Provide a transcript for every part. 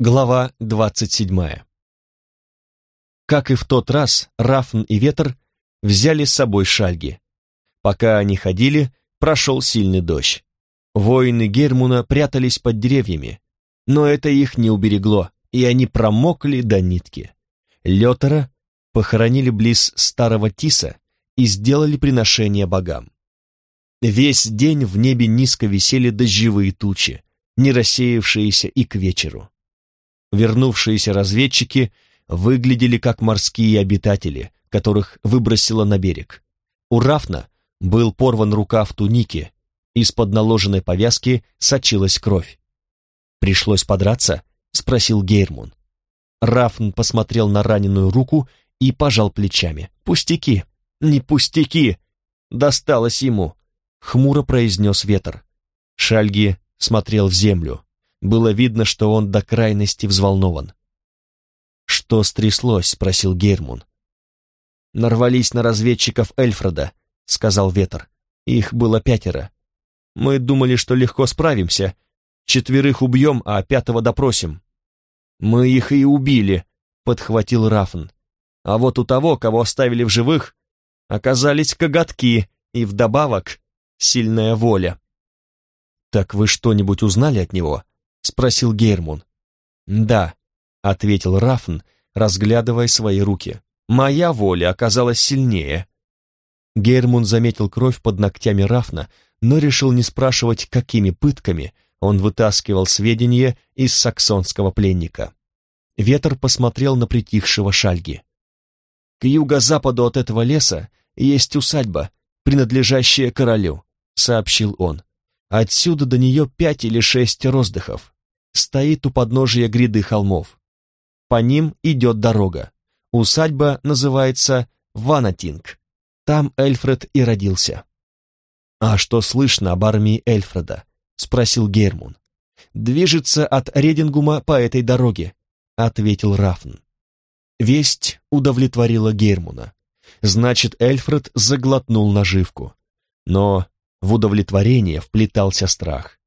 Глава двадцать седьмая. Как и в тот раз, Рафн и Ветер взяли с собой шальги. Пока они ходили, прошел сильный дождь. Воины Гермуна прятались под деревьями, но это их не уберегло, и они промокли до нитки. Летера похоронили близ старого Тиса и сделали приношение богам. Весь день в небе низко висели дождевые тучи, не рассеявшиеся и к вечеру. Вернувшиеся разведчики выглядели как морские обитатели, которых выбросило на берег. У Рафна был порван рукав туники, из-под наложенной повязки сочилась кровь. «Пришлось подраться?» — спросил Гейрмун. Рафн посмотрел на раненую руку и пожал плечами. «Пустяки! Не пустяки!» «Досталось ему!» — хмуро произнес ветер. Шальги смотрел в землю. Было видно, что он до крайности взволнован. «Что стряслось?» — спросил Гермун. «Нарвались на разведчиков Эльфреда», — сказал Ветер. «Их было пятеро. Мы думали, что легко справимся. Четверых убьем, а пятого допросим». «Мы их и убили», — подхватил Рафн. «А вот у того, кого оставили в живых, оказались коготки и вдобавок сильная воля». «Так вы что-нибудь узнали от него?» — спросил Гейрмун. «Да», — ответил Рафн, разглядывая свои руки. «Моя воля оказалась сильнее». Гейрмун заметил кровь под ногтями Рафна, но решил не спрашивать, какими пытками он вытаскивал сведения из саксонского пленника. Ветер посмотрел на притихшего Шальги. «К юго-западу от этого леса есть усадьба, принадлежащая королю», — сообщил он. Отсюда до нее пять или шесть роздыхов. Стоит у подножия гряды холмов. По ним идет дорога. Усадьба называется Ванатинг. Там Эльфред и родился. «А что слышно об армии Эльфреда?» — спросил Гермун. «Движется от Редингума по этой дороге», — ответил Рафн. Весть удовлетворила Гермуна. Значит, Эльфред заглотнул наживку. Но в удовлетворение вплетался страх.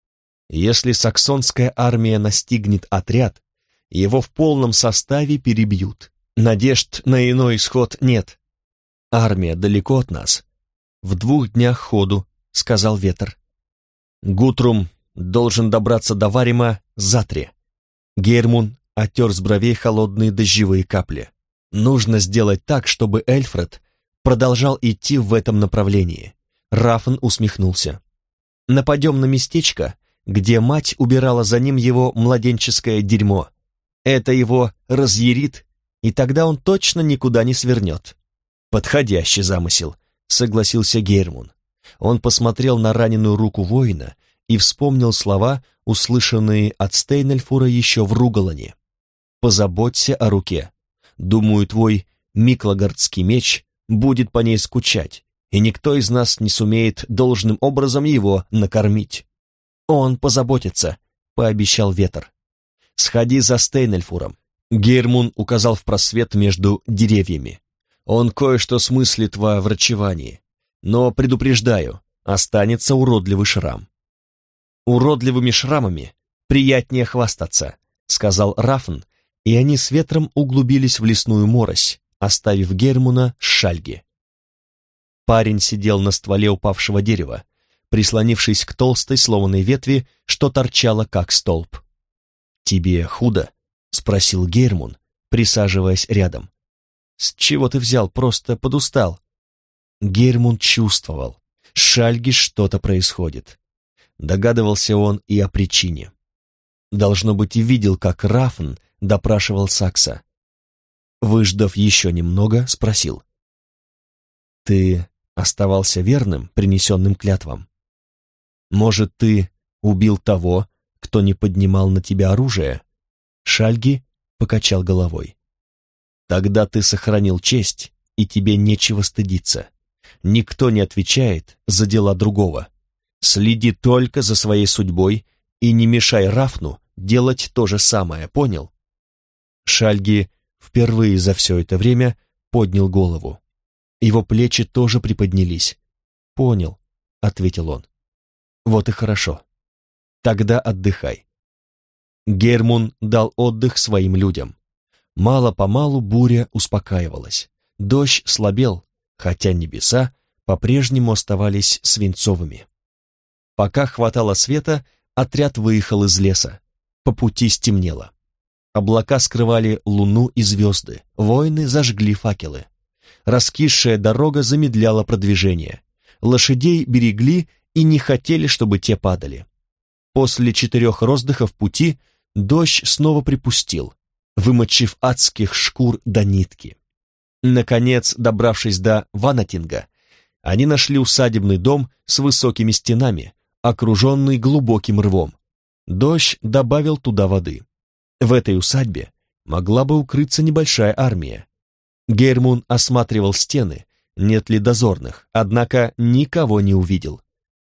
Если саксонская армия настигнет отряд, его в полном составе перебьют. Надежд на иной исход нет. Армия далеко от нас. В двух днях ходу, сказал Ветер. Гутрум должен добраться до Варима за три. Гермун оттер с бровей холодные дождевые капли. Нужно сделать так, чтобы Эльфред продолжал идти в этом направлении. Рафн усмехнулся. «Нападем на местечко, где мать убирала за ним его младенческое дерьмо. Это его разъярит, и тогда он точно никуда не свернет». «Подходящий замысел», — согласился Гейрмун. Он посмотрел на раненую руку воина и вспомнил слова, услышанные от Стейнельфура еще в Ругалане. «Позаботься о руке. Думаю, твой Миклагардский меч будет по ней скучать, и никто из нас не сумеет должным образом его накормить. Он позаботится, пообещал Ветер. Сходи за Стейнельфуром. Гермун указал в просвет между деревьями. Он кое-что смыслит во врачевании, но, предупреждаю, останется уродливый шрам. Уродливыми шрамами приятнее хвастаться, сказал Рафн, и они с ветром углубились в лесную морось, оставив Гермуна с шальги. Парень сидел на стволе упавшего дерева, прислонившись к толстой сломанной ветви, что торчало как столб. «Тебе худо?» — спросил Гейрмун, присаживаясь рядом. «С чего ты взял? Просто подустал». Гейрмун чувствовал. Шальги что-то происходит. Догадывался он и о причине. Должно быть, и видел, как Рафн допрашивал Сакса. Выждав еще немного, спросил. «Ты оставался верным принесенным клятвам. Может, ты убил того, кто не поднимал на тебя оружие? Шальги покачал головой. Тогда ты сохранил честь, и тебе нечего стыдиться. Никто не отвечает за дела другого. Следи только за своей судьбой и не мешай Рафну делать то же самое, понял? Шальги впервые за все это время поднял голову. Его плечи тоже приподнялись. «Понял», — ответил он. «Вот и хорошо. Тогда отдыхай. Гермун дал отдых своим людям. Мало-помалу буря успокаивалась. Дождь слабел, хотя небеса по-прежнему оставались свинцовыми. Пока хватало света, отряд выехал из леса. По пути стемнело. Облака скрывали луну и звезды, воины зажгли факелы. Раскисшая дорога замедляла продвижение. Лошадей берегли и не хотели, чтобы те падали. После четырех роздыхов пути дождь снова припустил, вымочив адских шкур до нитки. Наконец, добравшись до Ванатинга, они нашли усадебный дом с высокими стенами, окруженный глубоким рвом. Дождь добавил туда воды. В этой усадьбе могла бы укрыться небольшая армия. Гейрмун осматривал стены, нет ли дозорных, однако никого не увидел.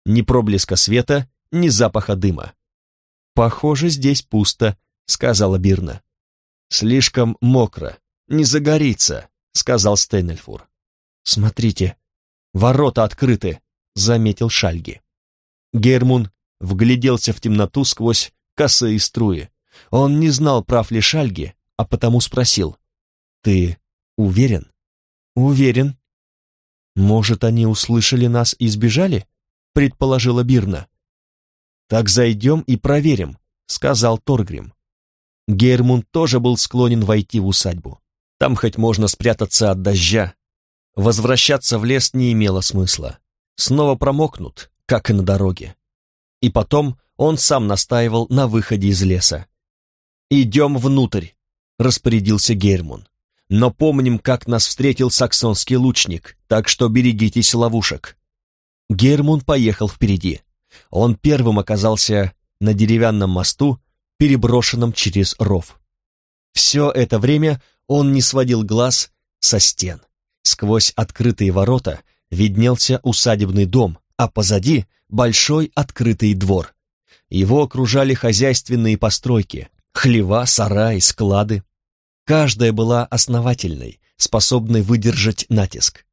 Ни проблеска света, ни запаха дыма. «Похоже, здесь пусто», — сказала Бирна. «Слишком мокро, не загорится», — сказал Стейнельфур. «Смотрите, ворота открыты», — заметил Шальги. Гермун вгляделся в темноту сквозь косые струи. Он не знал, прав ли Шальги, а потому спросил. «Ты уверен?» «Уверен». «Может, они услышали нас и сбежали?» — предположила Бирна. «Так зайдем и проверим», — сказал Торгрим. Гермун тоже был склонен войти в усадьбу. Там хоть можно спрятаться от дождя. Возвращаться в лес не имело смысла. Снова промокнут, как и на дороге. И потом он сам настаивал на выходе из леса. «Идем внутрь», — распорядился Гермун. «Но помним, как нас встретил саксонский лучник, так что берегитесь ловушек». Гермун поехал впереди. Он первым оказался на деревянном мосту, переброшенном через ров. Все это время он не сводил глаз со стен. Сквозь открытые ворота виднелся усадебный дом, а позади большой открытый двор. Его окружали хозяйственные постройки, хлева, сараи, склады. Каждая была основательной, способной выдержать натиск.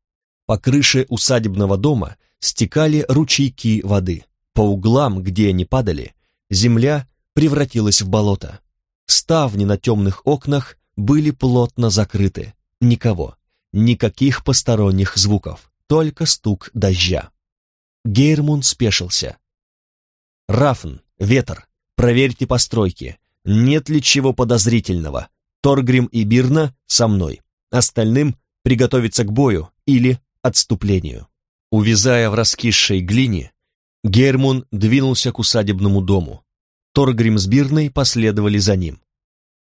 По крыше усадебного дома стекали ручейки воды. По углам, где они падали, земля превратилась в болото. Ставни на темных окнах были плотно закрыты. Никого, никаких посторонних звуков, только стук дождя. Гейрмун спешился. «Рафн, ветер, проверьте постройки. Нет ли чего подозрительного? Торгрим и Бирна со мной. Остальным приготовиться к бою или отступлению». Увязая в раскисшей глине, Гермун двинулся к усадебному дому. Торгрим с Бирной последовали за ним.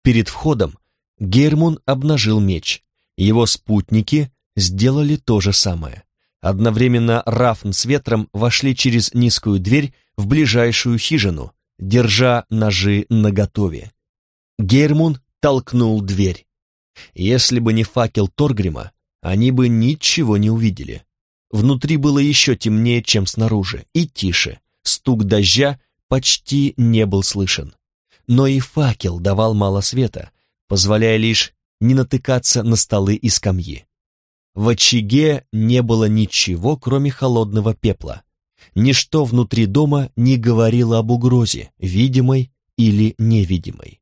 Перед входом Гермун обнажил меч. Его спутники сделали то же самое. Одновременно Рафн с Ветром вошли через низкую дверь в ближайшую хижину, держа ножи наготове. Гермун толкнул дверь. Если бы не факел Торгрима, они бы ничего не увидели. Внутри было еще темнее, чем снаружи, и тише. Стук дождя почти не был слышен. Но и факел давал мало света, позволяя лишь не натыкаться на столы и скамьи. В очаге не было ничего, кроме холодного пепла. Ничто внутри дома не говорило об угрозе, видимой или невидимой.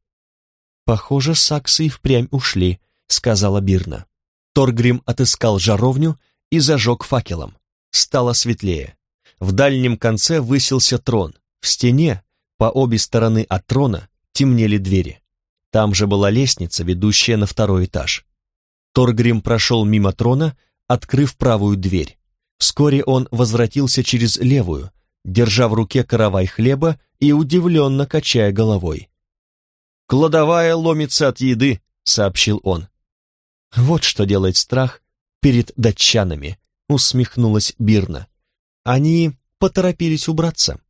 «Похоже, саксы и впрямь ушли», — сказала Бирна. Торгрим отыскал жаровню и зажег факелом. Стало светлее. В дальнем конце высился трон. В стене, по обе стороны от трона, темнели двери. Там же была лестница, ведущая на второй этаж. Торгрим прошел мимо трона, открыв правую дверь. Вскоре он возвратился через левую, держа в руке каравай хлеба и удивленно качая головой. «Кладовая ломится от еды», — сообщил он. Вот что делает страх перед датчанами, усмехнулась Бирна. Они поторопились убраться.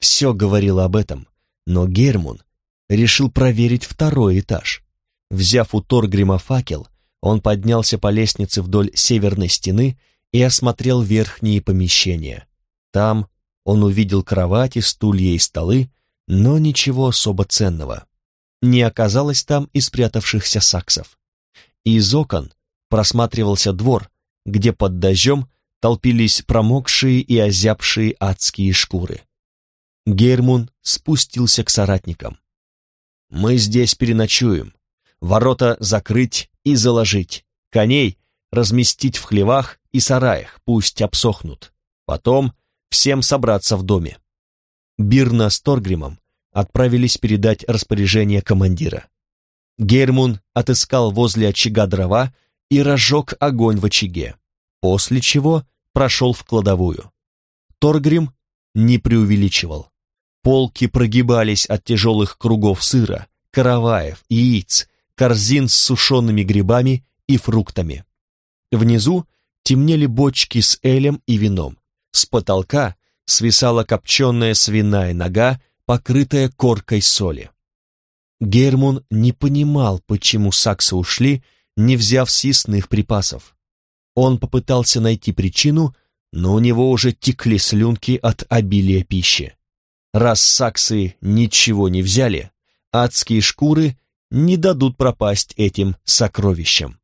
Все говорило об этом, но Гермун решил проверить второй этаж. Взяв у Торгрима факел, он поднялся по лестнице вдоль северной стены и осмотрел верхние помещения. Там он увидел кровати, стулья и столы, но ничего особо ценного. Не оказалось там и спрятавшихся саксов. Из окон просматривался двор, где под дождем толпились промокшие и озябшие адские шкуры. Гермун спустился к соратникам. Мы здесь переночуем. Ворота закрыть и заложить. Коней разместить в хлевах и сараях, пусть обсохнут. Потом всем собраться в доме. Бирна с Торгримом отправились передать распоряжение командира. Гермун отыскал возле очага дрова и разжег огонь в очаге, после чего прошел в кладовую. Торгрим не преувеличивал. Полки прогибались от тяжелых кругов сыра, караваев, яиц, корзин с сушеными грибами и фруктами. Внизу темнели бочки с элем и вином. С потолка свисала копченая свиная нога, покрытая коркой соли. Гермун не понимал, почему саксы ушли, не взяв съестных припасов. Он попытался найти причину, но у него уже текли слюнки от обилия пищи. Раз саксы ничего не взяли, адские шкуры не дадут пропасть этим сокровищам.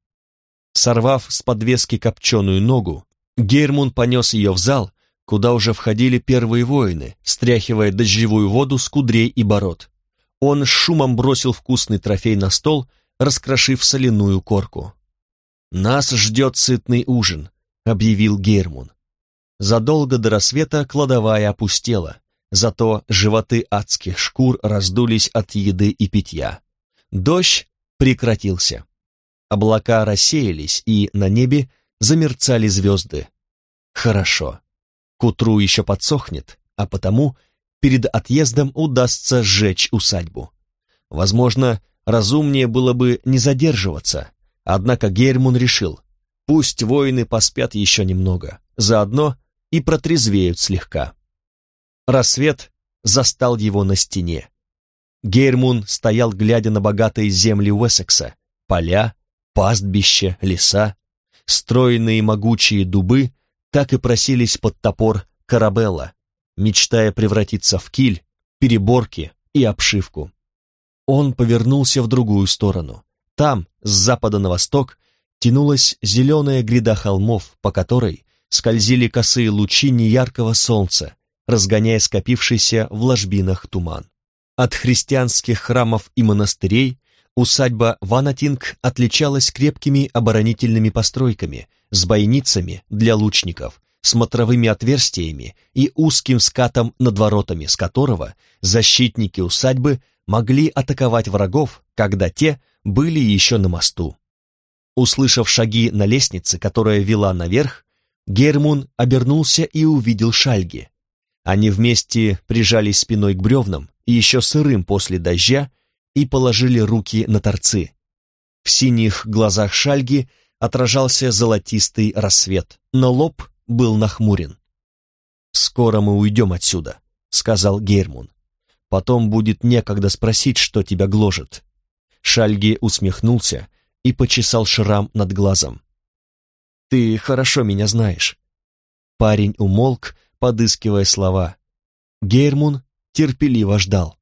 Сорвав с подвески копченую ногу, Гейрмун понес ее в зал, куда уже входили первые воины, стряхивая дождевую воду с кудрей и бород. Он с шумом бросил вкусный трофей на стол, раскрошив соляную корку. «Нас ждет сытный ужин», — объявил Гейрмун. Задолго до рассвета кладовая опустела, зато животы адских шкур раздулись от еды и питья. Дождь прекратился. Облака рассеялись, и на небе замерцали звезды. Хорошо. К утру еще подсохнет, а потому перед отъездом удастся сжечь усадьбу. Возможно, разумнее было бы не задерживаться, однако Гермун решил, пусть воины поспят еще немного, заодно и протрезвеют слегка. Рассвет застал его на стене. Гейрмун стоял, глядя на богатые земли Уэссекса, поля, пастбища, леса, стройные могучие дубы так и просились под топор Карабелла, мечтая превратиться в киль, переборки и обшивку. Он повернулся в другую сторону. Там, с запада на восток, тянулась зеленая гряда холмов, по которой скользили косые лучи неяркого солнца, разгоняя скопившийся в ложбинах туман. От христианских храмов и монастырей Усадьба Ванатинг отличалась крепкими оборонительными постройками, с бойницами для лучников, смотровыми отверстиями и узким скатом над воротами, с которого защитники усадьбы могли атаковать врагов, когда те были еще на мосту. Услышав шаги на лестнице, которая вела наверх, Гермун обернулся и увидел шальги. Они вместе прижались спиной к бревнам, еще сырым после дождя, и положили руки на торцы. В синих глазах Шальги отражался золотистый рассвет, но лоб был нахмурен. «Скоро мы уйдем отсюда», — сказал Гейрмун. «Потом будет некогда спросить, что тебя гложет». Шальги усмехнулся и почесал шрам над глазом. «Ты хорошо меня знаешь». Парень умолк, подыскивая слова. Гейрмун терпеливо ждал.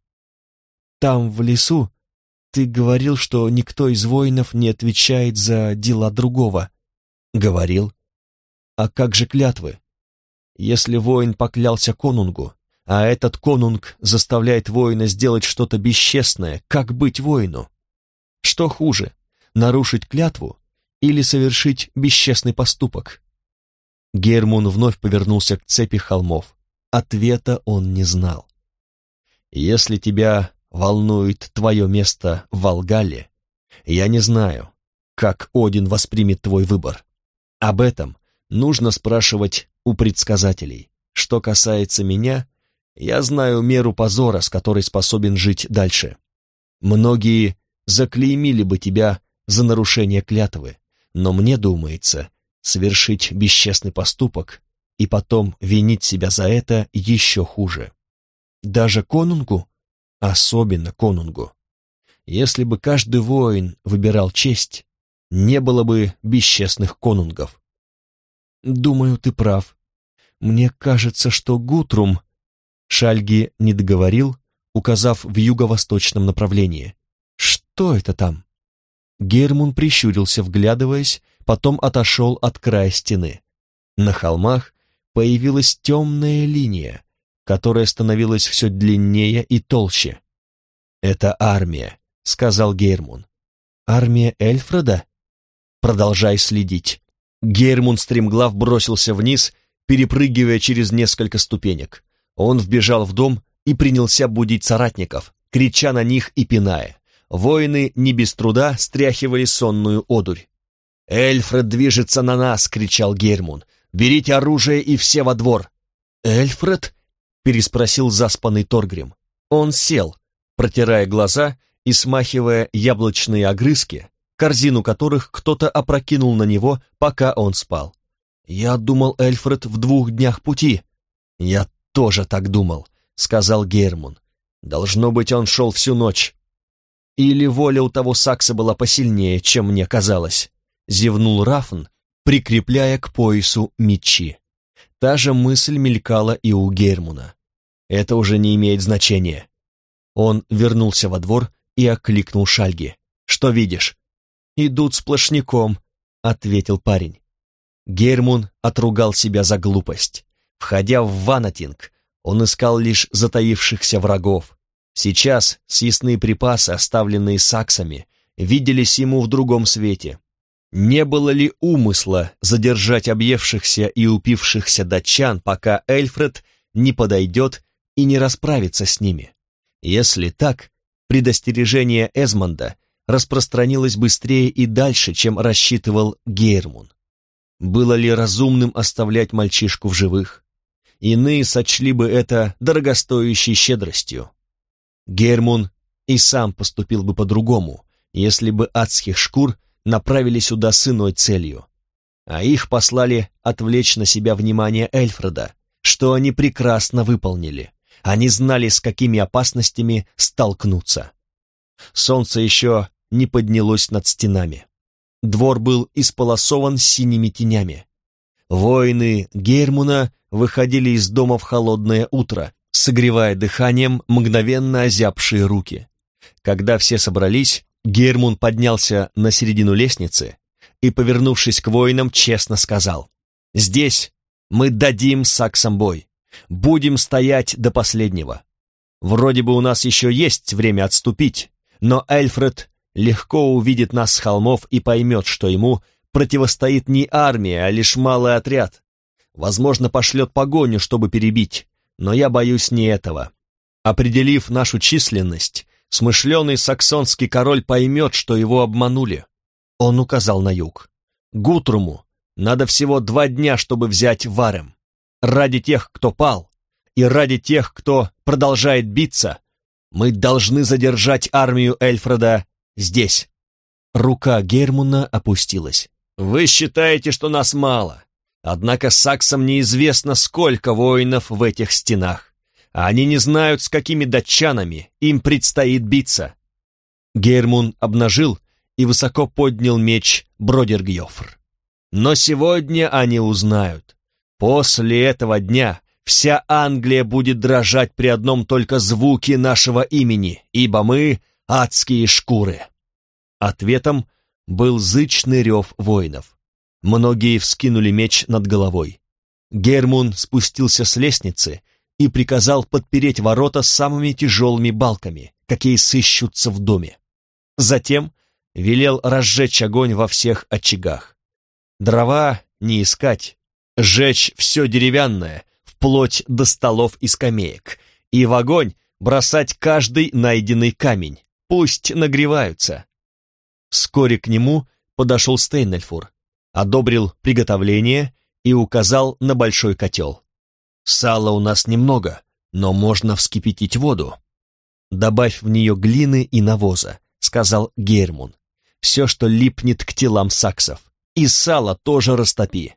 Там, в лесу, ты говорил, что никто из воинов не отвечает за дела другого. Говорил. А как же клятвы? Если воин поклялся конунгу, а этот конунг заставляет воина сделать что-то бесчестное, как быть воину? Что хуже, нарушить клятву или совершить бесчестный поступок? Гермун вновь повернулся к цепи холмов. Ответа он не знал. «Если тебя волнует твое место в Волгале, я не знаю, как Один воспримет твой выбор. Об этом нужно спрашивать у предсказателей. Что касается меня, я знаю меру позора, с которой способен жить дальше. Многие заклеймили бы тебя за нарушение клятвы, но мне думается, совершить бесчестный поступок и потом винить себя за это еще хуже. Даже конунгу особенно конунгу. Если бы каждый воин выбирал честь, не было бы бесчестных конунгов. Думаю, ты прав. Мне кажется, что Гутрум... Шальги не договорил, указав в юго-восточном направлении. Что это там? Гермун прищурился, вглядываясь, потом отошел от края стены. На холмах появилась темная линия, которая становилась все длиннее и толще. «Это армия», — сказал Гейрмун. «Армия Эльфреда?» «Продолжай следить». Гейрмун стремглав бросился вниз, перепрыгивая через несколько ступенек. Он вбежал в дом и принялся будить соратников, крича на них и пиная. Воины не без труда стряхивали сонную одурь. «Эльфред движется на нас!» — кричал Гермун. «Берите оружие и все во двор!» «Эльфред?» — переспросил заспанный Торгрим. Он сел, протирая глаза и смахивая яблочные огрызки, корзину которых кто-то опрокинул на него, пока он спал. «Я думал, Эльфред в двух днях пути». «Я тоже так думал», — сказал Гермун. «Должно быть, он шел всю ночь». «Или воля у того Сакса была посильнее, чем мне казалось», — зевнул Рафн, прикрепляя к поясу мечи. Та же мысль мелькала и у Гермуна. Это уже не имеет значения. Он вернулся во двор и окликнул Шальги. «Что видишь?» «Идут сплошняком», — ответил парень. Гермун отругал себя за глупость. Входя в Ванатинг, он искал лишь затаившихся врагов. Сейчас съестные припасы, оставленные саксами, виделись ему в другом свете. Не было ли умысла задержать объевшихся и упившихся датчан, пока Эльфред не подойдет и не расправится с ними? Если так, предостережение Эзмонда распространилось быстрее и дальше, чем рассчитывал Гейрмун. Было ли разумным оставлять мальчишку в живых? Иные сочли бы это дорогостоящей щедростью. Гермун и сам поступил бы по-другому, если бы адских шкур направили сюда с иной целью. А их послали отвлечь на себя внимание Эльфреда, что они прекрасно выполнили. Они знали, с какими опасностями столкнуться. Солнце еще не поднялось над стенами. Двор был исполосован синими тенями. Воины Гермуна выходили из дома в холодное утро, согревая дыханием мгновенно озябшие руки. Когда все собрались, Гермун поднялся на середину лестницы и, повернувшись к воинам, честно сказал, «Здесь мы дадим саксам бой, будем стоять до последнего. Вроде бы у нас еще есть время отступить, но Эльфред легко увидит нас с холмов и поймет, что ему противостоит не армия, а лишь малый отряд. Возможно, пошлет погоню, чтобы перебить, но я боюсь не этого. Определив нашу численность, смышленый саксонский король поймет, что его обманули. Он указал на юг. Гутруму надо всего два дня, чтобы взять Варем. Ради тех, кто пал, и ради тех, кто продолжает биться, мы должны задержать армию Эльфреда здесь. Рука Гермуна опустилась. Вы считаете, что нас мало. Однако саксам неизвестно, сколько воинов в этих стенах. Они не знают, с какими датчанами им предстоит биться. Гермун обнажил и высоко поднял меч Бродергьофр. Но сегодня они узнают. После этого дня вся Англия будет дрожать при одном только звуке нашего имени, ибо мы — адские шкуры. Ответом был зычный рев воинов. Многие вскинули меч над головой. Гермун спустился с лестницы и приказал подпереть ворота самыми тяжелыми балками, какие сыщутся в доме. Затем велел разжечь огонь во всех очагах. Дрова не искать, жечь все деревянное, вплоть до столов и скамеек, и в огонь бросать каждый найденный камень, пусть нагреваются. Вскоре к нему подошел Стейнельфур, одобрил приготовление и указал на большой котел. «Сала у нас немного, но можно вскипятить воду. Добавь в нее глины и навоза», — сказал Гермун. «Все, что липнет к телам саксов. И сало тоже растопи».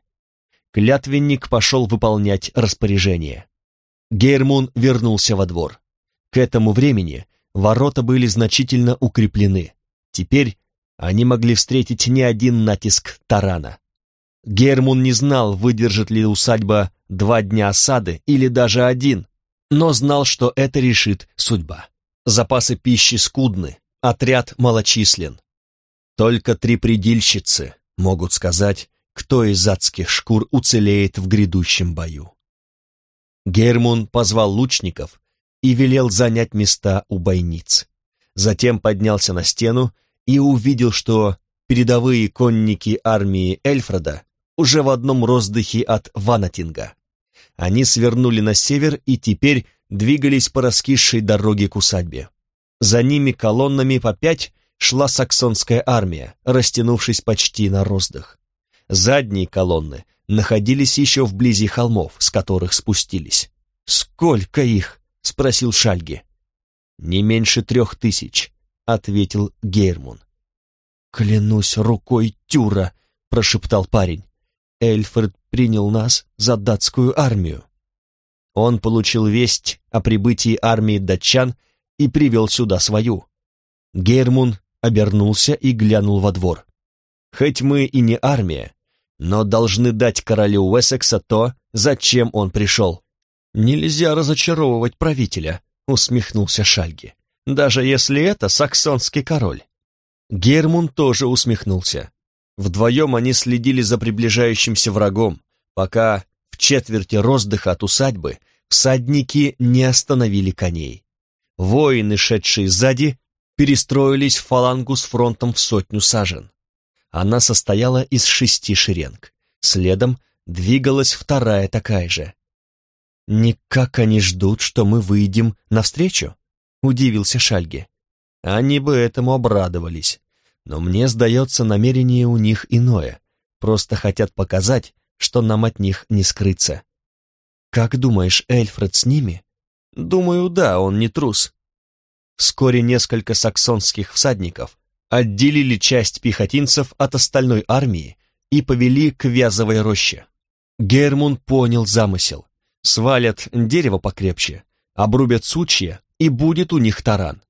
Клятвенник пошел выполнять распоряжение. Гермун вернулся во двор. К этому времени ворота были значительно укреплены. Теперь они могли встретить не один натиск тарана. Гермун не знал, выдержит ли усадьба два дня осады или даже один, но знал, что это решит судьба. Запасы пищи скудны, отряд малочислен. Только три предильщицы могут сказать, кто из адских шкур уцелеет в грядущем бою. Гермун позвал лучников и велел занять места у бойниц. затем поднялся на стену и увидел, что передовые конники армии Эльфреда уже в одном роздыхе от Ванатинга. Они свернули на север и теперь двигались по раскисшей дороге к усадьбе. За ними колоннами по пять шла саксонская армия, растянувшись почти на роздых. Задние колонны находились еще вблизи холмов, с которых спустились. «Сколько их?» — спросил Шальги. «Не меньше трех тысяч», — ответил Гейрмун. «Клянусь рукой Тюра», — прошептал парень. «Эльфред принял нас за датскую армию». Он получил весть о прибытии армии датчан и привел сюда свою. Гейрмун обернулся и глянул во двор. «Хоть мы и не армия, но должны дать королю Уэссекса то, зачем он пришел». «Нельзя разочаровывать правителя», — усмехнулся Шальги, «даже если это саксонский король». Гермун тоже усмехнулся. Вдвоем они следили за приближающимся врагом, пока в четверти роздыха от усадьбы всадники не остановили коней. Воины, шедшие сзади, перестроились в фалангу с фронтом в сотню сажен. Она состояла из шести шеренг. Следом двигалась вторая такая же. «Никак они ждут, что мы выйдем навстречу?» — удивился Шальги. «Они бы этому обрадовались. Но мне сдается, намерение у них иное. Просто хотят показать, что нам от них не скрыться». «Как думаешь, Эльфред с ними?» «Думаю, да, он не трус». Вскоре несколько саксонских всадников отделили часть пехотинцев от остальной армии и повели к вязовой роще. Гермун понял замысел. Свалят дерево покрепче, обрубят сучья, и будет у них таран.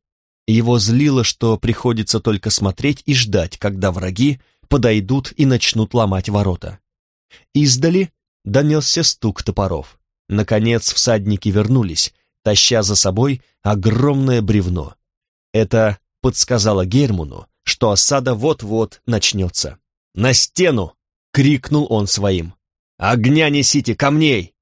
Его злило, что приходится только смотреть и ждать, когда враги подойдут и начнут ломать ворота. Издали донесся стук топоров. Наконец всадники вернулись, таща за собой огромное бревно. Это подсказало Гермуну, что осада вот-вот начнется. «На стену!» — крикнул он своим. «Огня несите, камней!»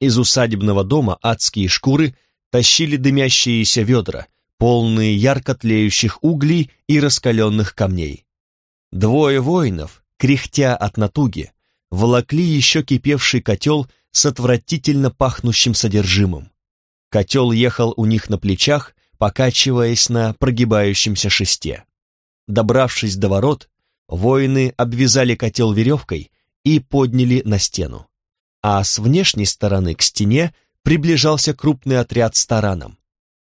Из усадебного дома адские шкуры тащили дымящиеся ведра, полные ярко тлеющих углей и раскаленных камней. Двое воинов, кряхтя от натуги, волокли еще кипевший котел с отвратительно пахнущим содержимым. Котел ехал у них на плечах, покачиваясь на прогибающемся шесте. Добравшись до ворот, воины обвязали котел веревкой и подняли на стену. А с внешней стороны к стене приближался крупный отряд с тараном.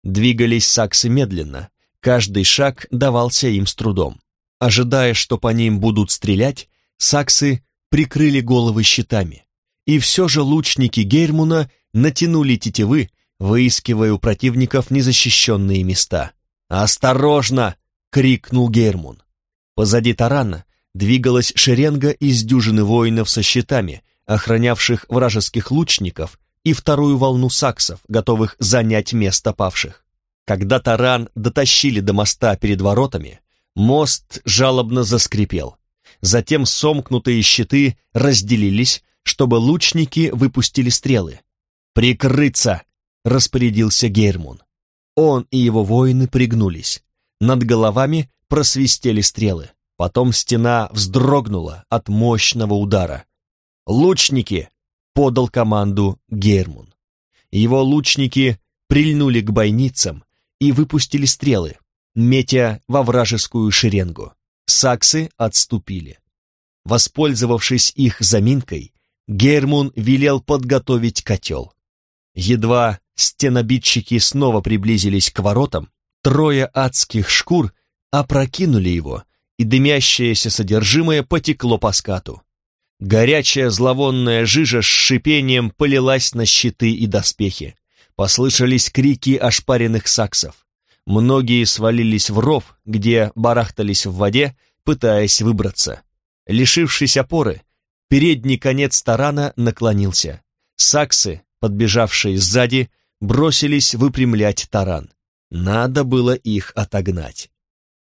Двигались саксы медленно, каждый шаг давался им с трудом. Ожидая, что по ним будут стрелять, саксы прикрыли головы щитами. И все же лучники Гейрмуна натянули тетивы, выискивая у противников незащищенные места. «Осторожно!» — крикнул Гермун. Позади тарана двигалась шеренга из дюжины воинов со щитами, охранявших вражеских лучников, и вторую волну саксов, готовых занять место павших. Когда таран дотащили до моста перед воротами, мост жалобно заскрипел. Затем сомкнутые щиты разделились, чтобы лучники выпустили стрелы. «Прикрыться!» — распорядился Гейрмун. Он и его воины пригнулись. Над головами просвистели стрелы. Потом стена вздрогнула от мощного удара. «Лучники!» — подал команду Гермун. Его лучники прильнули к бойницам и выпустили стрелы, метя во вражескую шеренгу. Саксы отступили. Воспользовавшись их заминкой, Гермун велел подготовить котел. Едва стенобитчики снова приблизились к воротам, Трое адских шкур опрокинули его, и дымящееся содержимое потекло по скату. Горячая зловонная жижа с шипением полилась на щиты и доспехи. Послышались крики ошпаренных саксов. Многие свалились в ров, где барахтались в воде, пытаясь выбраться. Лишившись опоры, передний конец тарана наклонился. Саксы, подбежавшие сзади, бросились выпрямлять таран. Надо было их отогнать.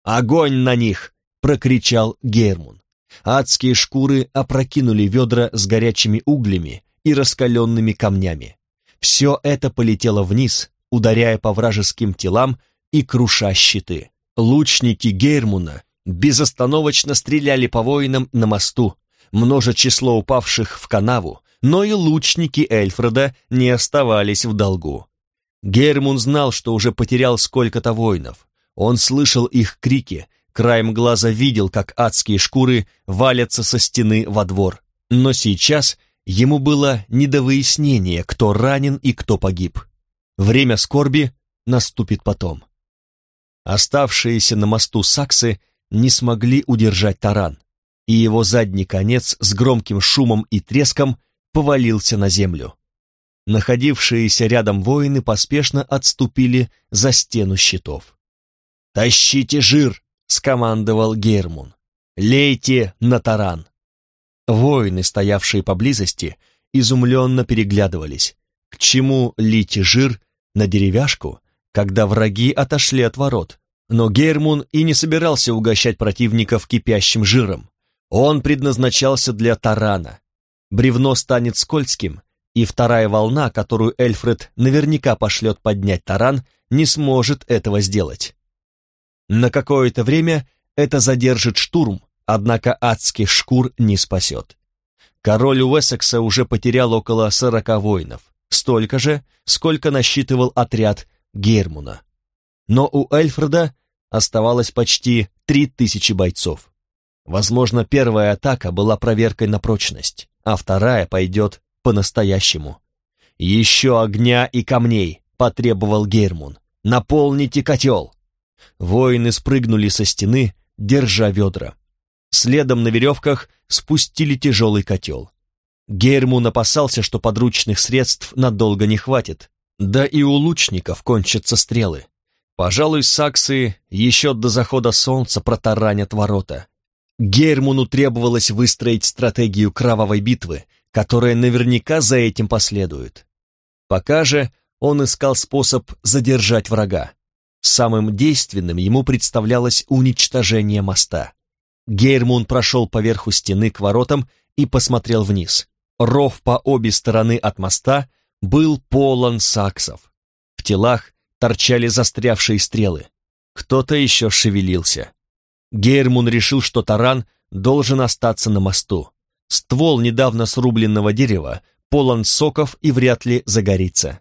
«Огонь на них!» — прокричал Гермун. Адские шкуры опрокинули ведра с горячими углями и раскаленными камнями. Все это полетело вниз, ударяя по вражеским телам, и круша щиты. Лучники Гейрмуна безостановочно стреляли по воинам на мосту, множе число упавших в канаву, но и лучники Эльфреда не оставались в долгу. Гермун знал, что уже потерял сколько-то воинов. Он слышал их крики, краем глаза видел, как адские шкуры валятся со стены во двор. Но сейчас ему было не до выяснения, кто ранен и кто погиб. Время скорби наступит потом. Оставшиеся на мосту саксы не смогли удержать таран, и его задний конец с громким шумом и треском повалился на землю. Находившиеся рядом воины поспешно отступили за стену щитов. «Тащите жир!» — скомандовал Гермун. «Лейте на таран!» Воины, стоявшие поблизости, изумленно переглядывались. К чему лить жир на деревяшку, когда враги отошли от ворот? Но Гермун и не собирался угощать противников кипящим жиром. Он предназначался для тарана. Бревно станет скользким, и вторая волна, которую Эльфред наверняка пошлет поднять таран, не сможет этого сделать. На какое-то время это задержит штурм, однако адских шкур не спасет. Король Уэссекса уже потерял около сорока воинов, столько же, сколько насчитывал отряд Гермуна. Но у Эльфреда оставалось почти три тысячи бойцов. Возможно, первая атака была проверкой на прочность, а вторая пойдет по-настоящему. «Еще огня и камней!» — потребовал Гермун. «Наполните котел!» Воины спрыгнули со стены, держа ведра. Следом на веревках спустили тяжелый котел. Гермун опасался, что подручных средств надолго не хватит, да и у лучников кончатся стрелы. Пожалуй, саксы еще до захода солнца протаранят ворота. Гермуну требовалось выстроить стратегию кровавой битвы, которая наверняка за этим последует. Пока же он искал способ задержать врага. Самым действенным ему представлялось уничтожение моста. Гейрмун прошел по верху стены к воротам и посмотрел вниз. Ров по обе стороны от моста был полон саксов. В телах торчали застрявшие стрелы. Кто-то еще шевелился. Гейрмун решил, что таран должен остаться на мосту. Ствол недавно срубленного дерева полон соков и вряд ли загорится.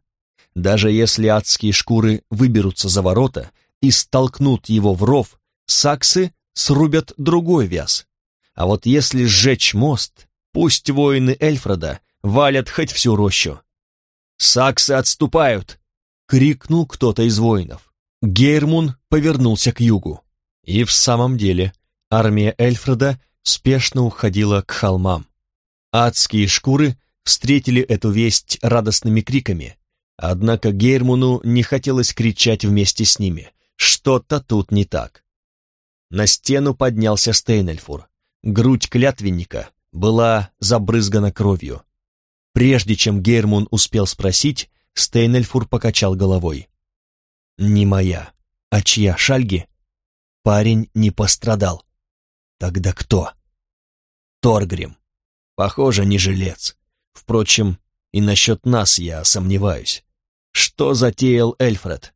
Даже если адские шкуры выберутся за ворота и столкнут его в ров, саксы срубят другой вяз. А вот если сжечь мост, пусть воины Эльфреда валят хоть всю рощу. «Саксы отступают!» — крикнул кто-то из воинов. Гейрмун повернулся к югу. И в самом деле армия Эльфреда спешно уходила к холмам. Адские шкуры встретили эту весть радостными криками, однако Гейрмуну не хотелось кричать вместе с ними. Что-то тут не так. На стену поднялся Стейнельфур. Грудь клятвенника была забрызгана кровью. Прежде чем Гейрмун успел спросить, Стейнельфур покачал головой. «Не моя. А чья шальги?» Парень не пострадал. «Тогда кто?» Торгрим. Похоже, не жилец. Впрочем, и насчет нас я сомневаюсь. Что затеял Эльфред?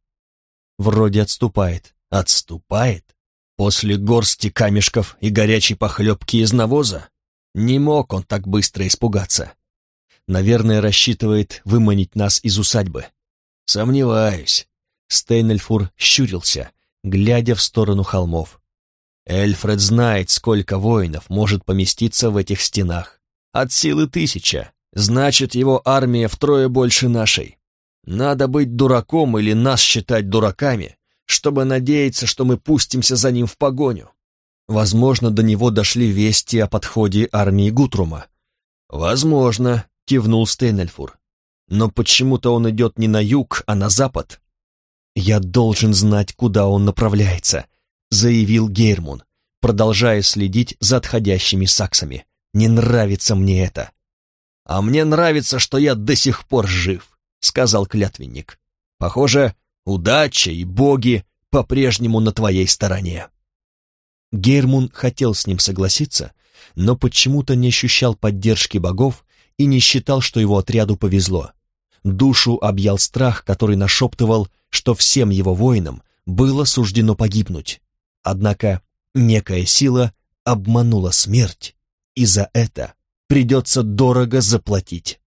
Вроде отступает. Отступает? После горсти камешков и горячей похлебки из навоза? Не мог он так быстро испугаться. Наверное, рассчитывает выманить нас из усадьбы. Сомневаюсь. Стейнельфур щурился, глядя в сторону холмов. Эльфред знает, сколько воинов может поместиться в этих стенах. От силы тысяча. Значит, его армия втрое больше нашей. Надо быть дураком или нас считать дураками, чтобы надеяться, что мы пустимся за ним в погоню. Возможно, до него дошли вести о подходе армии Гутрума. Возможно, кивнул Стейнельфур. Но почему-то он идет не на юг, а на запад. Я должен знать, куда он направляется, заявил Гейрмун, продолжая следить за отходящими саксами. «Не нравится мне это». «А мне нравится, что я до сих пор жив», — сказал клятвенник. «Похоже, удача и боги по-прежнему на твоей стороне». Гейрмун хотел с ним согласиться, но почему-то не ощущал поддержки богов и не считал, что его отряду повезло. Душу объял страх, который нашептывал, что всем его воинам было суждено погибнуть. Однако некая сила обманула смерть, и за это придется дорого заплатить.